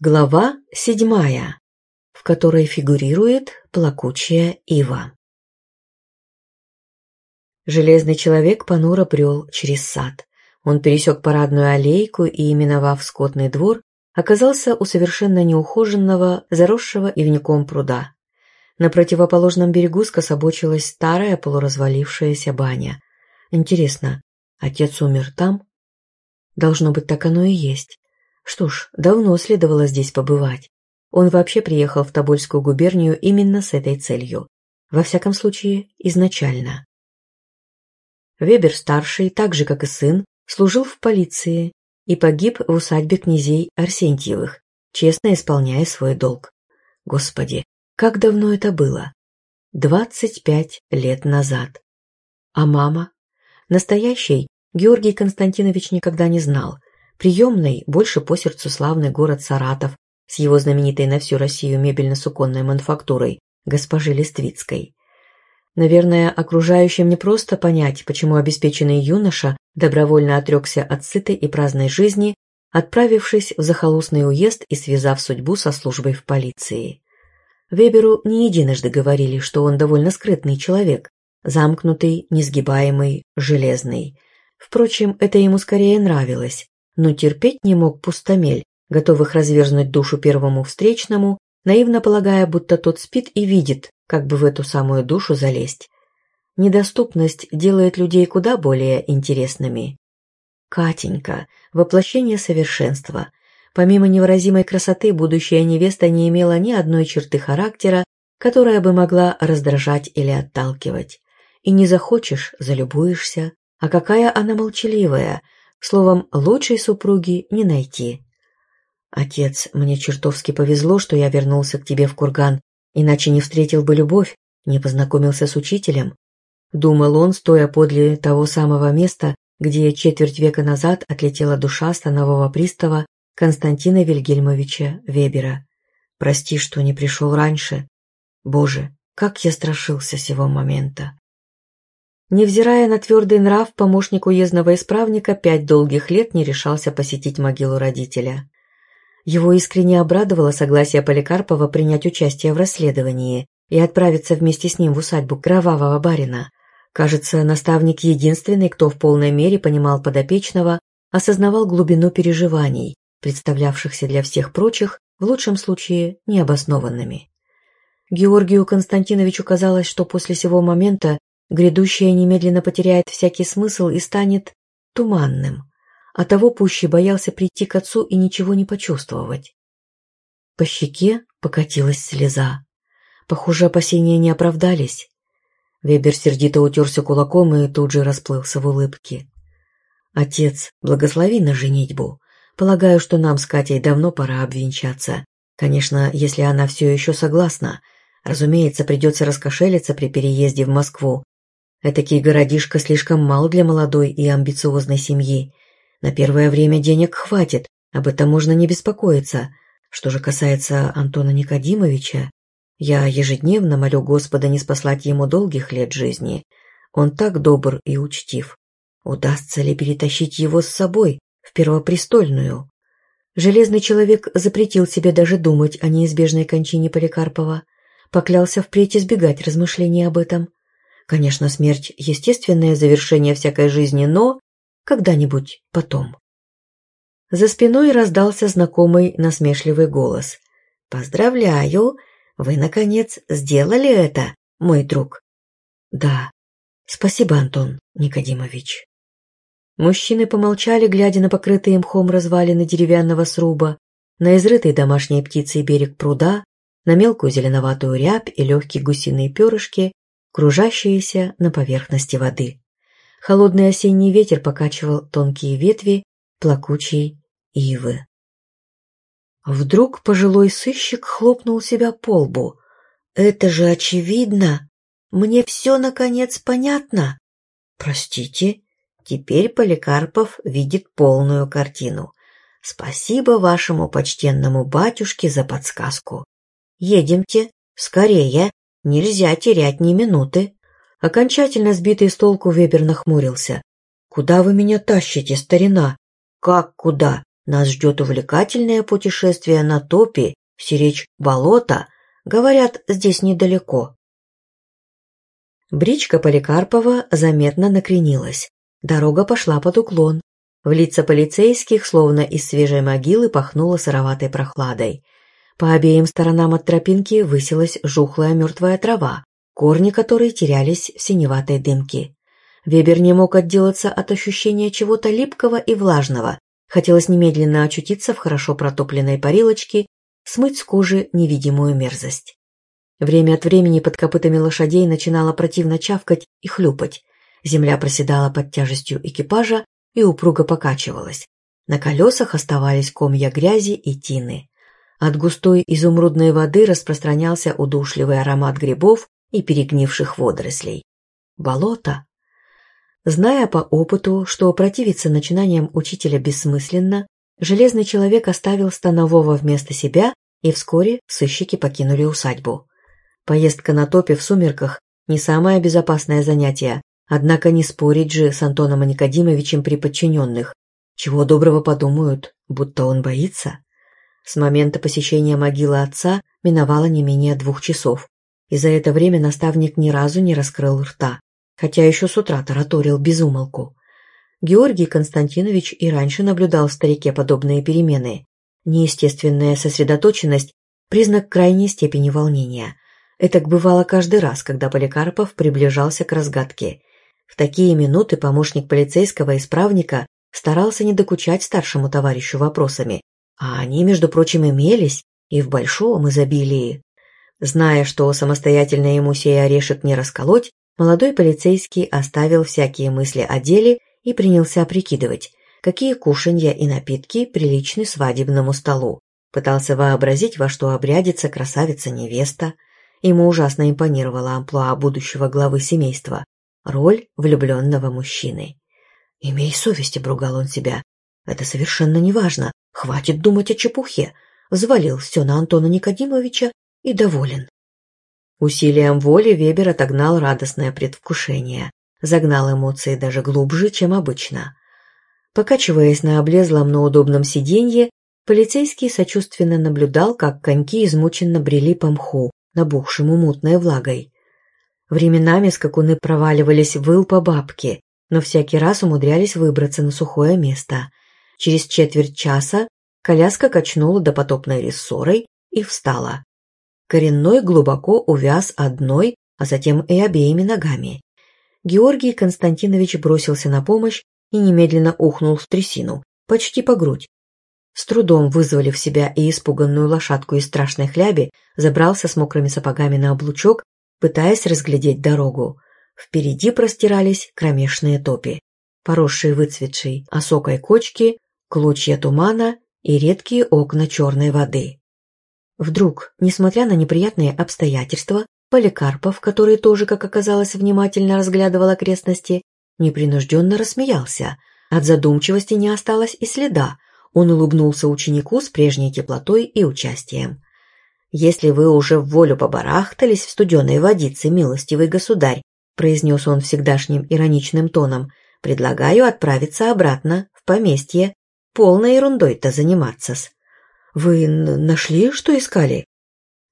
Глава седьмая, в которой фигурирует плакучая ива. Железный человек понуро брел через сад. Он пересек парадную аллейку и, именовав скотный двор, оказался у совершенно неухоженного, заросшего ивняком пруда. На противоположном берегу скособочилась старая полуразвалившаяся баня. Интересно, отец умер там? Должно быть, так оно и есть. Что ж, давно следовало здесь побывать. Он вообще приехал в Тобольскую губернию именно с этой целью. Во всяком случае, изначально. Вебер-старший, так же как и сын, служил в полиции и погиб в усадьбе князей Арсентьевых, честно исполняя свой долг. Господи, как давно это было? Двадцать пять лет назад. А мама? Настоящий Георгий Константинович никогда не знал, Приемной больше по сердцу славный город Саратов с его знаменитой на всю Россию мебельно-суконной мануфактурой, госпожи Листвицкой. Наверное, окружающим не просто понять, почему обеспеченный юноша добровольно отрекся от сытой и праздной жизни, отправившись в захолустный уезд и связав судьбу со службой в полиции. Веберу не единожды говорили, что он довольно скрытный человек, замкнутый, несгибаемый, железный. Впрочем, это ему скорее нравилось но терпеть не мог пустомель, готовых разверзнуть душу первому встречному, наивно полагая, будто тот спит и видит, как бы в эту самую душу залезть. Недоступность делает людей куда более интересными. Катенька, воплощение совершенства. Помимо невыразимой красоты, будущая невеста не имела ни одной черты характера, которая бы могла раздражать или отталкивать. И не захочешь – залюбуешься. А какая она молчаливая, Словом, лучшей супруги не найти. Отец, мне чертовски повезло, что я вернулся к тебе в Курган, иначе не встретил бы любовь, не познакомился с учителем. Думал он, стоя подле того самого места, где четверть века назад отлетела душа станового пристава Константина Вильгельмовича Вебера. Прости, что не пришел раньше. Боже, как я страшился сего момента. Невзирая на твердый нрав, помощник уездного исправника пять долгих лет не решался посетить могилу родителя. Его искренне обрадовало согласие Поликарпова принять участие в расследовании и отправиться вместе с ним в усадьбу кровавого барина. Кажется, наставник единственный, кто в полной мере понимал подопечного, осознавал глубину переживаний, представлявшихся для всех прочих, в лучшем случае, необоснованными. Георгию Константиновичу казалось, что после сего момента Грядущее немедленно потеряет всякий смысл и станет туманным, а того пуще боялся прийти к отцу и ничего не почувствовать. По щеке покатилась слеза. Похоже, опасения не оправдались. Вебер сердито утерся кулаком и тут же расплылся в улыбке. «Отец, благослови на женитьбу. Полагаю, что нам с Катей давно пора обвенчаться. Конечно, если она все еще согласна. Разумеется, придется раскошелиться при переезде в Москву, Этакий городишко слишком мал для молодой и амбициозной семьи. На первое время денег хватит, об этом можно не беспокоиться. Что же касается Антона Никодимовича, я ежедневно молю Господа не спаслать ему долгих лет жизни. Он так добр и учтив. Удастся ли перетащить его с собой в Первопрестольную? Железный человек запретил себе даже думать о неизбежной кончине Поликарпова, поклялся впредь избегать размышлений об этом. Конечно, смерть – естественное завершение всякой жизни, но когда-нибудь потом. За спиной раздался знакомый насмешливый голос. «Поздравляю! Вы, наконец, сделали это, мой друг!» «Да. Спасибо, Антон Никодимович». Мужчины помолчали, глядя на покрытые мхом развалины деревянного сруба, на изрытый домашней птицей берег пруда, на мелкую зеленоватую рябь и легкие гусиные перышки, кружащиеся на поверхности воды. Холодный осенний ветер покачивал тонкие ветви плакучей ивы. Вдруг пожилой сыщик хлопнул себя по лбу. «Это же очевидно! Мне все, наконец, понятно!» «Простите, теперь Поликарпов видит полную картину. Спасибо вашему почтенному батюшке за подсказку. Едемте, скорее!» Нельзя терять ни минуты. Окончательно сбитый с толку Вебер нахмурился. «Куда вы меня тащите, старина?» «Как куда? Нас ждет увлекательное путешествие на топе, сиречь болото. Говорят, здесь недалеко. Бричка Поликарпова заметно накренилась. Дорога пошла под уклон. В лица полицейских, словно из свежей могилы, пахнуло сыроватой прохладой. По обеим сторонам от тропинки высилась жухлая мертвая трава, корни которой терялись в синеватой дымке. Вебер не мог отделаться от ощущения чего-то липкого и влажного. Хотелось немедленно очутиться в хорошо протопленной парилочке, смыть с кожи невидимую мерзость. Время от времени под копытами лошадей начинало противно чавкать и хлюпать. Земля проседала под тяжестью экипажа и упруго покачивалась. На колесах оставались комья грязи и тины. От густой изумрудной воды распространялся удушливый аромат грибов и перегнивших водорослей. Болото. Зная по опыту, что противиться начинаниям учителя бессмысленно, железный человек оставил станового вместо себя, и вскоре сыщики покинули усадьбу. Поездка на топе в сумерках – не самое безопасное занятие, однако не спорить же с Антоном Никодимовичем при подчиненных. Чего доброго подумают, будто он боится. С момента посещения могилы отца миновало не менее двух часов, и за это время наставник ни разу не раскрыл рта, хотя еще с утра тараторил безумолку. Георгий Константинович и раньше наблюдал в старике подобные перемены. Неестественная сосредоточенность – признак крайней степени волнения – это бывало каждый раз, когда Поликарпов приближался к разгадке. В такие минуты помощник полицейского исправника старался не докучать старшему товарищу вопросами, а они, между прочим, имелись и в большом изобилии. Зная, что самостоятельно ему сей орешек не расколоть, молодой полицейский оставил всякие мысли о деле и принялся прикидывать, какие кушанья и напитки приличны свадебному столу. Пытался вообразить, во что обрядится красавица-невеста, Ему ужасно импонировала амплуа будущего главы семейства, роль влюбленного мужчины. «Имей совесть», — обругал он себя. «Это совершенно неважно. Хватит думать о чепухе». Взвалил все на Антона Никодимовича и доволен. Усилием воли Вебер отогнал радостное предвкушение, загнал эмоции даже глубже, чем обычно. Покачиваясь на облезлом, но удобном сиденье, полицейский сочувственно наблюдал, как коньки измученно брели по мху, набухшему мутной влагой. Временами скакуны проваливались в ил по бабке, но всякий раз умудрялись выбраться на сухое место. Через четверть часа коляска качнула до потопной рессорой и встала. Коренной глубоко увяз одной, а затем и обеими ногами. Георгий Константинович бросился на помощь и немедленно ухнул в трясину, почти по грудь, с трудом вызвали в себя и испуганную лошадку из страшной хляби, забрался с мокрыми сапогами на облучок, пытаясь разглядеть дорогу. Впереди простирались кромешные топи, поросшие выцветшей осокой кочки, клочья тумана и редкие окна черной воды. Вдруг, несмотря на неприятные обстоятельства, Поликарпов, который тоже, как оказалось, внимательно разглядывал окрестности, непринужденно рассмеялся. От задумчивости не осталось и следа, он улыбнулся ученику с прежней теплотой и участием. «Если вы уже в волю побарахтались в студеной водице, милостивый государь», произнес он всегдашним ироничным тоном, «предлагаю отправиться обратно, в поместье. Полной ерундой-то заниматься-с». «Вы нашли, что искали?»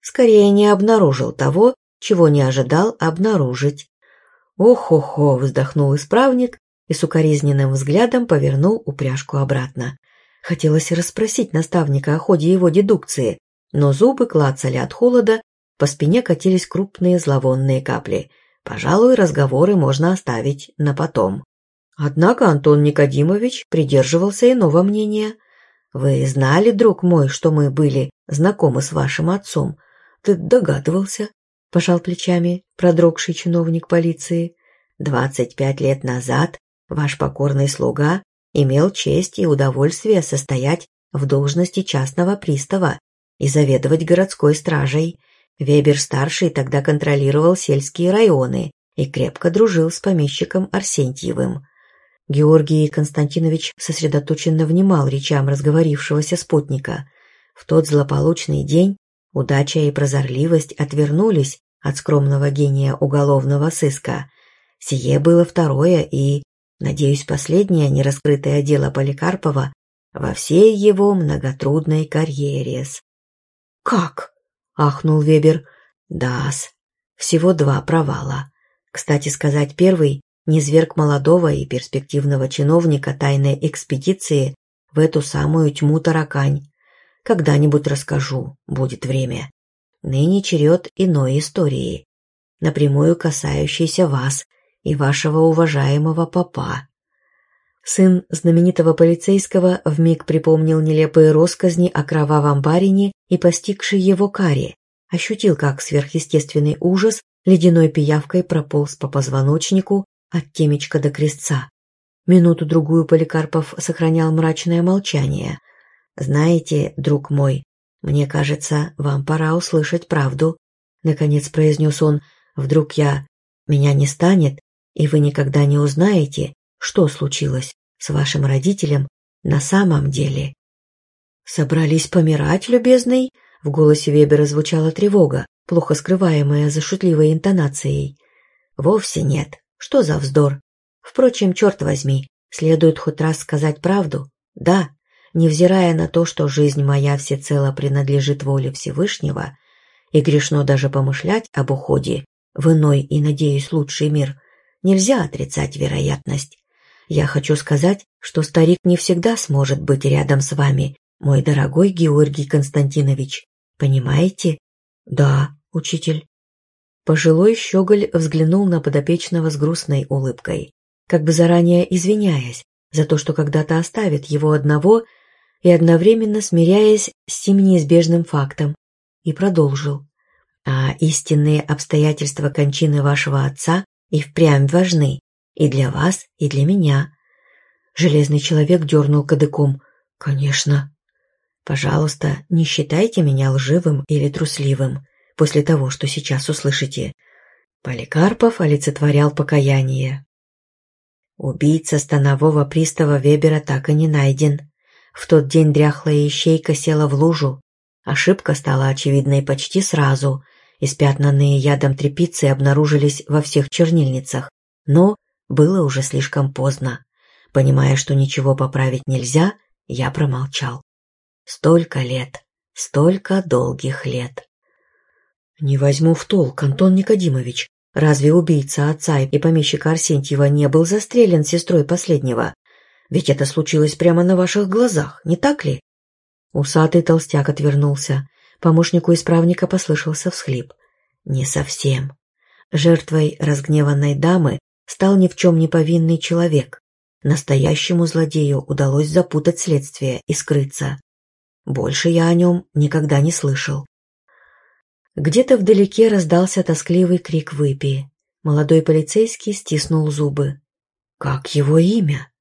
«Скорее не обнаружил того, чего не ожидал обнаружить». «Ох-хо-хо!» — вздохнул исправник и с укоризненным взглядом повернул упряжку обратно. Хотелось расспросить наставника о ходе его дедукции, но зубы клацали от холода, по спине катились крупные зловонные капли. Пожалуй, разговоры можно оставить на потом. Однако Антон Никодимович придерживался иного мнения. «Вы знали, друг мой, что мы были знакомы с вашим отцом?» «Ты догадывался», — пожал плечами продрогший чиновник полиции. «Двадцать пять лет назад ваш покорный слуга имел честь и удовольствие состоять в должности частного пристава и заведовать городской стражей. Вебер-старший тогда контролировал сельские районы и крепко дружил с помещиком Арсентьевым. Георгий Константинович сосредоточенно внимал речам разговорившегося спутника. В тот злополучный день удача и прозорливость отвернулись от скромного гения уголовного сыска. Сие было второе и Надеюсь, последнее нераскрытое дело Поликарпова во всей его многотрудной карьере. «Как?» — ахнул Вебер. «Да-с, всего два провала. Кстати сказать, первый — низверг молодого и перспективного чиновника тайной экспедиции в эту самую тьму таракань. Когда-нибудь расскажу, будет время. Ныне черед иной истории, напрямую касающейся вас и вашего уважаемого папа. Сын знаменитого полицейского вмиг припомнил нелепые росказни о кровавом барине и постигший его каре, ощутил, как сверхъестественный ужас ледяной пиявкой прополз по позвоночнику от темечка до крестца. Минуту-другую Поликарпов сохранял мрачное молчание. «Знаете, друг мой, мне кажется, вам пора услышать правду», — наконец произнес он. «Вдруг я... меня не станет, и вы никогда не узнаете, что случилось с вашим родителем на самом деле. «Собрались помирать, любезный?» В голосе Вебера звучала тревога, плохо скрываемая за шутливой интонацией. «Вовсе нет. Что за вздор? Впрочем, черт возьми, следует хоть раз сказать правду. Да, невзирая на то, что жизнь моя всецело принадлежит воле Всевышнего, и грешно даже помышлять об уходе в иной и, надеюсь, лучший мир, нельзя отрицать вероятность, я хочу сказать, что старик не всегда сможет быть рядом с вами, мой дорогой Георгий Константинович. Понимаете? Да, учитель. Пожилой щеголь взглянул на подопечного с грустной улыбкой, как бы заранее извиняясь за то, что когда-то оставит его одного и одновременно смиряясь с тем неизбежным фактом, и продолжил. А истинные обстоятельства кончины вашего отца и впрямь важны, и для вас, и для меня. Железный человек дернул кадыком. Конечно. Пожалуйста, не считайте меня лживым или трусливым после того, что сейчас услышите. Поликарпов олицетворял покаяние. Убийца станового пристава Вебера так и не найден. В тот день дряхлая ищейка села в лужу. Ошибка стала очевидной почти сразу. Испятнанные ядом трепицы обнаружились во всех чернильницах. Но было уже слишком поздно. Понимая, что ничего поправить нельзя, я промолчал. Столько лет, столько долгих лет. Не возьму в толк, Антон Никодимович. Разве убийца отца и помещика Арсентьева не был застрелен сестрой последнего? Ведь это случилось прямо на ваших глазах, не так ли? Усатый толстяк отвернулся. Помощнику исправника послышался всхлип. Не совсем. Жертвой разгневанной дамы стал ни в чем не повинный человек. Настоящему злодею удалось запутать следствие и скрыться. Больше я о нем никогда не слышал. Где-то вдалеке раздался тоскливый крик выпи. Молодой полицейский стиснул зубы. «Как его имя?»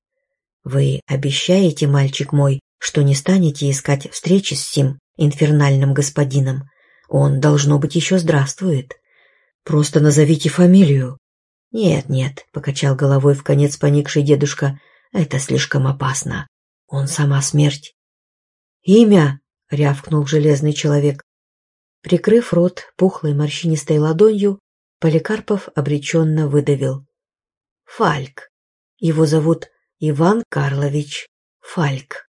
«Вы обещаете, мальчик мой, что не станете искать встречи с сим инфернальным господином? Он, должно быть, еще здравствует. Просто назовите фамилию». «Нет, нет», — покачал головой в конец поникший дедушка, — «это слишком опасно. Он сама смерть». «Имя!» — рявкнул железный человек. Прикрыв рот пухлой морщинистой ладонью, Поликарпов обреченно выдавил. «Фальк. Его зовут Иван Карлович Фальк».